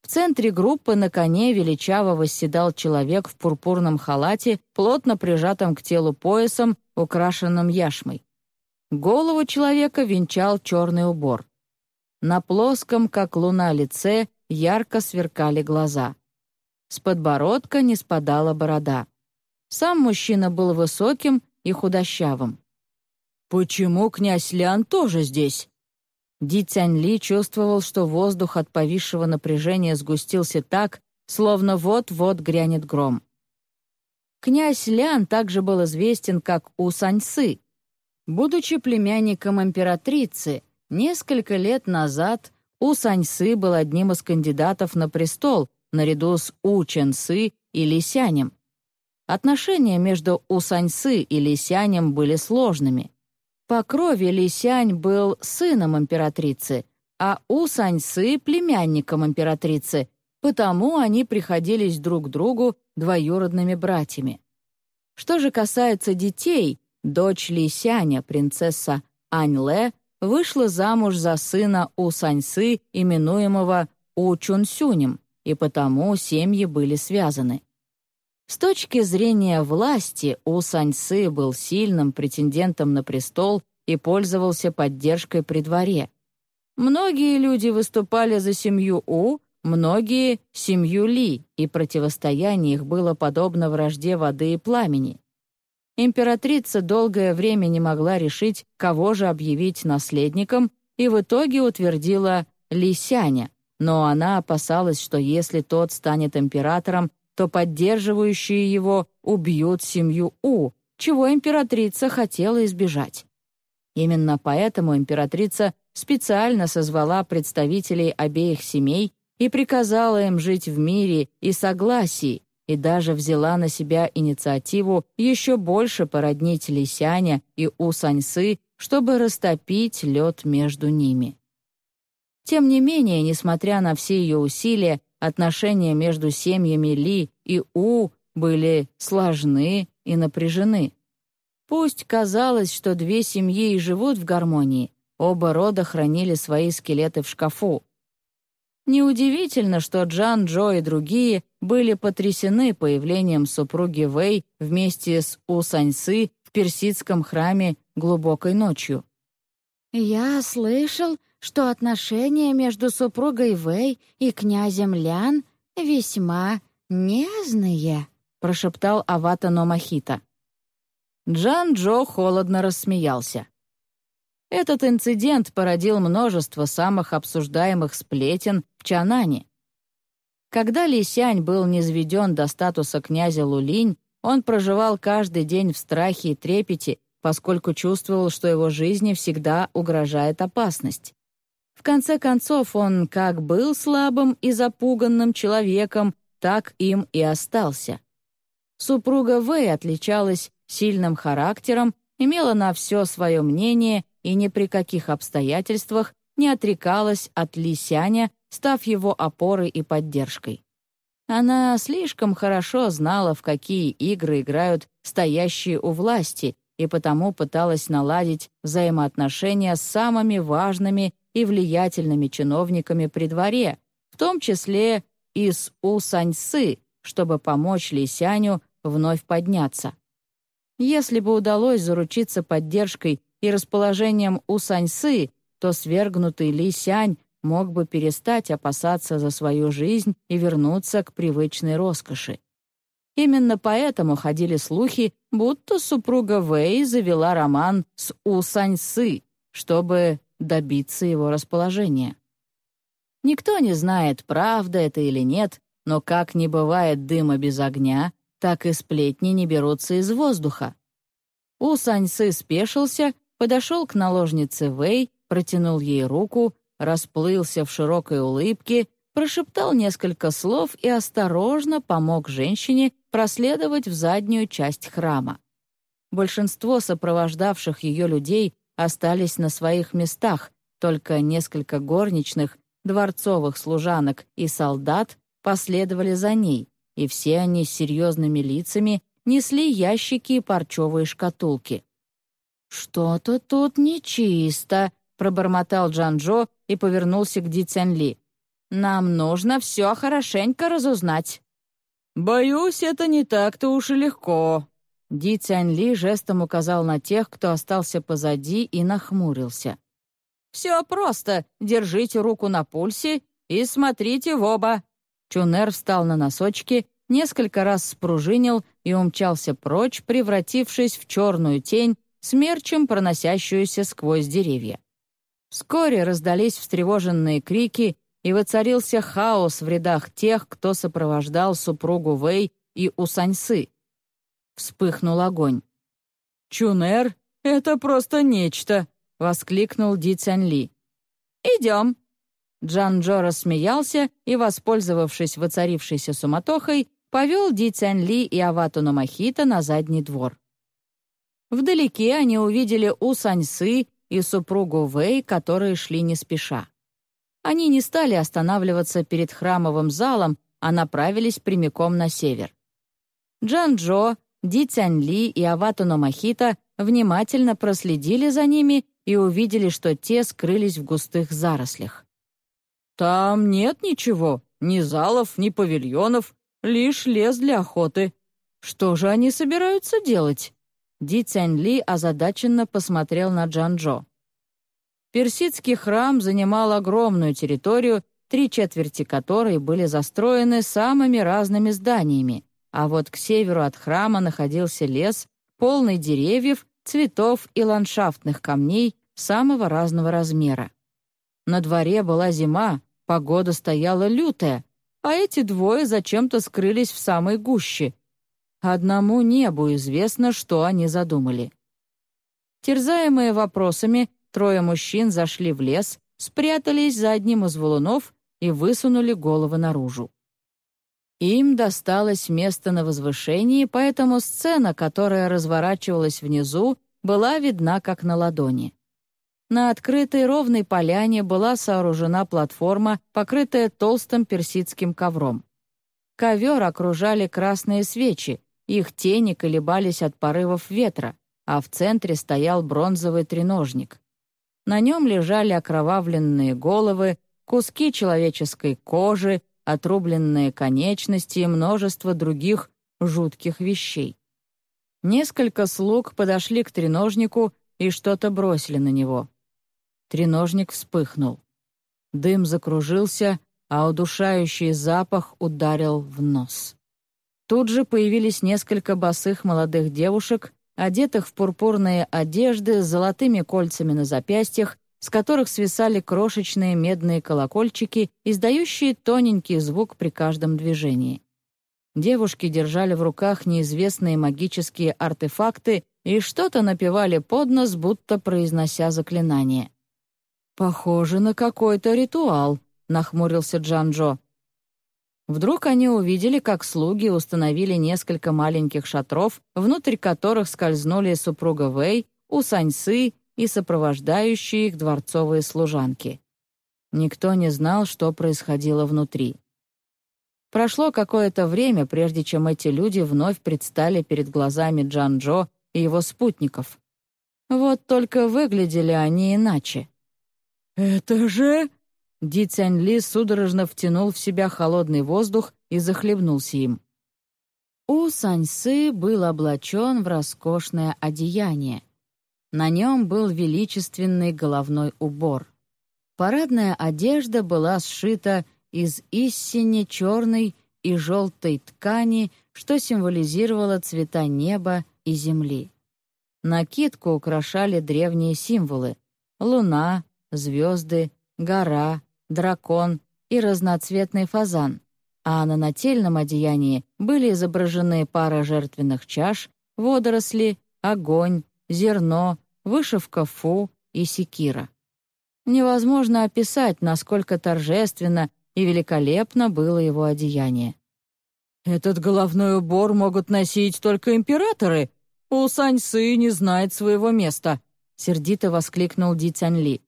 В центре группы на коне величаво восседал человек в пурпурном халате, плотно прижатом к телу поясом, украшенным яшмой. Голову человека венчал черный убор. На плоском, как луна, лице ярко сверкали глаза. С подбородка не спадала борода. Сам мужчина был высоким и худощавым. «Почему князь Лян тоже здесь?» Ди Цянь Ли чувствовал, что воздух от повисшего напряжения сгустился так, словно вот-вот грянет гром. Князь Лян также был известен как У Саньсы, Будучи племянником императрицы, несколько лет назад У Саньсы был одним из кандидатов на престол наряду с У Ченсы и Лисянем. Отношения между У Саньсы и Лисянем были сложными. По крови Лисянь был сыном императрицы, а У Саньсы — племянником императрицы, потому они приходились друг другу двоюродными братьями. Что же касается детей, Дочь Ли Сяня, принцесса Ань Ле, вышла замуж за сына У Саньсы, именуемого У Чунсюнем, и потому семьи были связаны. С точки зрения власти У Саньсы был сильным претендентом на престол и пользовался поддержкой при дворе. Многие люди выступали за семью У, многие — семью Ли, и противостояние их было подобно вражде воды и пламени. Императрица долгое время не могла решить, кого же объявить наследником, и в итоге утвердила Лисяня, но она опасалась, что если тот станет императором, то поддерживающие его убьют семью У, чего императрица хотела избежать. Именно поэтому императрица специально созвала представителей обеих семей и приказала им жить в мире и согласии, и даже взяла на себя инициативу еще больше породнить Лисяня и Усаньсы, чтобы растопить лед между ними. Тем не менее, несмотря на все ее усилия, отношения между семьями Ли и У были сложны и напряжены. Пусть казалось, что две семьи и живут в гармонии, оба рода хранили свои скелеты в шкафу, Неудивительно, что Джан, Джо и другие были потрясены появлением супруги Вэй вместе с У Саньсы в персидском храме глубокой ночью. «Я слышал, что отношения между супругой Вэй и князем Лян весьма нежные», прошептал Авата Номахита. Джан Джо холодно рассмеялся. Этот инцидент породил множество самых обсуждаемых сплетен в Чанане. Когда Лисянь был низведен до статуса князя Лулинь, он проживал каждый день в страхе и трепете, поскольку чувствовал, что его жизни всегда угрожает опасность. В конце концов, он как был слабым и запуганным человеком, так им и остался. Супруга Вэй отличалась сильным характером, имела на все свое мнение и ни при каких обстоятельствах не отрекалась от Лисяня, став его опорой и поддержкой. Она слишком хорошо знала, в какие игры играют стоящие у власти, и потому пыталась наладить взаимоотношения с самыми важными и влиятельными чиновниками при дворе, в том числе и с У Саньсы, чтобы помочь Лисяню вновь подняться. Если бы удалось заручиться поддержкой и расположением У Саньсы, то свергнутый Ли Сянь мог бы перестать опасаться за свою жизнь и вернуться к привычной роскоши. Именно поэтому ходили слухи, будто супруга Вэй завела роман с У Саньсы, чтобы добиться его расположения. Никто не знает, правда это или нет, но как не бывает дыма без огня, так и сплетни не берутся из воздуха. У Саньсы спешился, подошел к наложнице Вэй, протянул ей руку, расплылся в широкой улыбке, прошептал несколько слов и осторожно помог женщине проследовать в заднюю часть храма. Большинство сопровождавших ее людей остались на своих местах, только несколько горничных, дворцовых служанок и солдат последовали за ней, и все они с серьезными лицами несли ящики и парчевые шкатулки. «Что-то тут нечисто», — пробормотал Джанжо и повернулся к Ди Цянли. «Нам нужно все хорошенько разузнать». «Боюсь, это не так-то уж и легко». Ди Цянли жестом указал на тех, кто остался позади, и нахмурился. «Все просто. Держите руку на пульсе и смотрите в оба». Чунер встал на носочки, несколько раз спружинил и умчался прочь, превратившись в черную тень, смерчем проносящуюся сквозь деревья. Вскоре раздались встревоженные крики, и воцарился хаос в рядах тех, кто сопровождал супругу Вэй и Усаньсы. Вспыхнул огонь. «Чунер, это просто нечто!» — воскликнул Ди Цянли. «Идем!» Джан Джо рассмеялся и, воспользовавшись воцарившейся суматохой, повел Ди Цянли и Авату Намахита на задний двор. Вдалеке они увидели У Саньсы и супругу Вэй, которые шли не спеша. Они не стали останавливаться перед храмовым залом, а направились прямиком на север. Джан Джо, Ди Цянли и Авату Намахита внимательно проследили за ними и увидели, что те скрылись в густых зарослях. «Там нет ничего, ни залов, ни павильонов, Лишь лес для охоты. Что же они собираются делать?» Ди Цянь Ли озадаченно посмотрел на Джанжо. Персидский храм занимал огромную территорию, три четверти которой были застроены самыми разными зданиями, а вот к северу от храма находился лес, полный деревьев, цветов и ландшафтных камней самого разного размера. На дворе была зима, погода стояла лютая, а эти двое зачем-то скрылись в самой гуще. Одному небу известно, что они задумали. Терзаемые вопросами, трое мужчин зашли в лес, спрятались за одним из валунов и высунули головы наружу. Им досталось место на возвышении, поэтому сцена, которая разворачивалась внизу, была видна как на ладони. На открытой ровной поляне была сооружена платформа, покрытая толстым персидским ковром. Ковер окружали красные свечи, их тени колебались от порывов ветра, а в центре стоял бронзовый треножник. На нем лежали окровавленные головы, куски человеческой кожи, отрубленные конечности и множество других жутких вещей. Несколько слуг подошли к треножнику и что-то бросили на него. Треножник вспыхнул. Дым закружился, а удушающий запах ударил в нос. Тут же появились несколько босых молодых девушек, одетых в пурпурные одежды с золотыми кольцами на запястьях, с которых свисали крошечные медные колокольчики, издающие тоненький звук при каждом движении. Девушки держали в руках неизвестные магические артефакты и что-то напевали под нос, будто произнося заклинание. «Похоже на какой-то ритуал», — нахмурился Джанжо. Вдруг они увидели, как слуги установили несколько маленьких шатров, внутрь которых скользнули супруга Вэй, Усаньсы и сопровождающие их дворцовые служанки. Никто не знал, что происходило внутри. Прошло какое-то время, прежде чем эти люди вновь предстали перед глазами Джан-Джо и его спутников. Вот только выглядели они иначе. «Это же...» Ди Цянь Ли судорожно втянул в себя холодный воздух и захлебнулся им. У Саньсы был облачен в роскошное одеяние. На нем был величественный головной убор. Парадная одежда была сшита из истине черной и желтой ткани, что символизировало цвета неба и земли. Накидку украшали древние символы — луна, звезды, гора, дракон и разноцветный фазан, а на нательном одеянии были изображены пара жертвенных чаш, водоросли, огонь, зерно, вышивка фу и секира. Невозможно описать, насколько торжественно и великолепно было его одеяние. «Этот головной убор могут носить только императоры. У Саньсы не знает своего места», — сердито воскликнул Ди Цянли.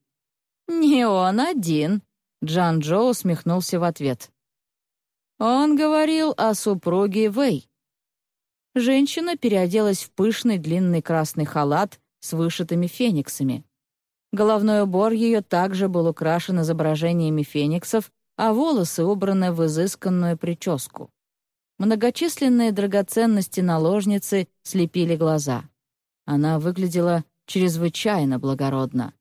«Не он один», — Джан Джо усмехнулся в ответ. Он говорил о супруге Вэй. Женщина переоделась в пышный длинный красный халат с вышитыми фениксами. Головной убор ее также был украшен изображениями фениксов а волосы убраны в изысканную прическу. Многочисленные драгоценности наложницы слепили глаза. Она выглядела чрезвычайно благородно.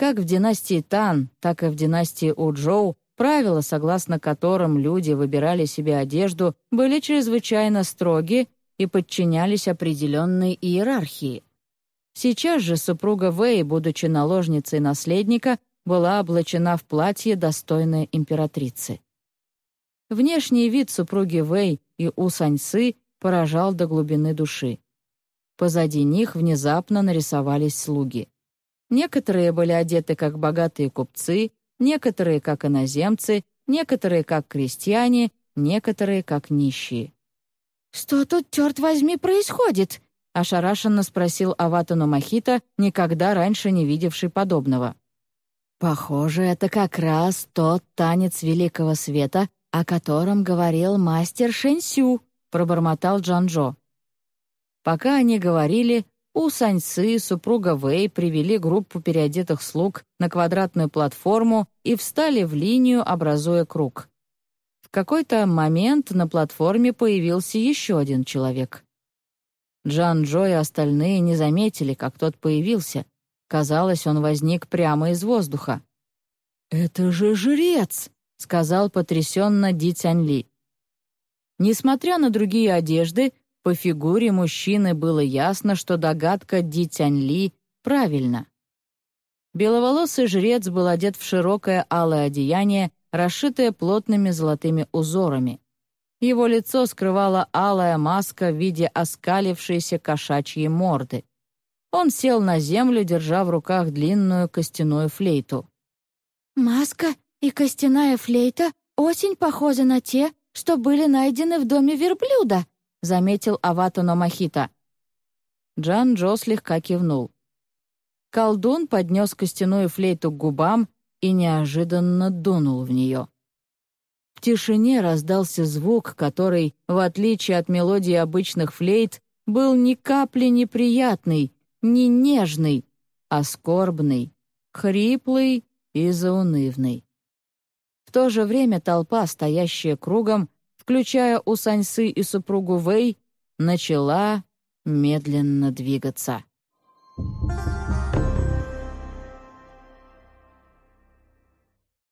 Как в династии Тан, так и в династии Уджоу правила, согласно которым люди выбирали себе одежду, были чрезвычайно строги и подчинялись определенной иерархии. Сейчас же супруга Вэй, будучи наложницей наследника, была облачена в платье, достойное императрицы. Внешний вид супруги Вэй и У Саньсы поражал до глубины души. Позади них внезапно нарисовались слуги. Некоторые были одеты как богатые купцы, некоторые как иноземцы, некоторые как крестьяне, некоторые как нищие. «Что тут, черт возьми, происходит?» — ошарашенно спросил Аватану Махита, никогда раньше не видевший подобного. Похоже, это как раз тот танец Великого Света, о котором говорил мастер Шэньсю, пробормотал Джанжо. Пока они говорили, у Саньцы супруга Вэй привели группу переодетых слуг на квадратную платформу и встали в линию, образуя круг. В какой-то момент на платформе появился еще один человек. Джан Джо и остальные не заметили, как тот появился, Казалось, он возник прямо из воздуха. «Это же жрец!» — сказал потрясенно Ди Цяньли. Несмотря на другие одежды, по фигуре мужчины было ясно, что догадка Ди Цяньли правильна. Беловолосый жрец был одет в широкое алое одеяние, расшитое плотными золотыми узорами. Его лицо скрывала алая маска в виде оскалившейся кошачьей морды. Он сел на землю, держа в руках длинную костяную флейту. «Маска и костяная флейта очень похожи на те, что были найдены в доме верблюда», — заметил Аватано Махита. Джан Джо слегка кивнул. Колдун поднес костяную флейту к губам и неожиданно дунул в нее. В тишине раздался звук, который, в отличие от мелодии обычных флейт, был ни капли неприятный, не нежный, а скорбный, хриплый и заунывный. В то же время толпа, стоящая кругом, включая Усаньсы и супругу Вэй, начала медленно двигаться. Thank you.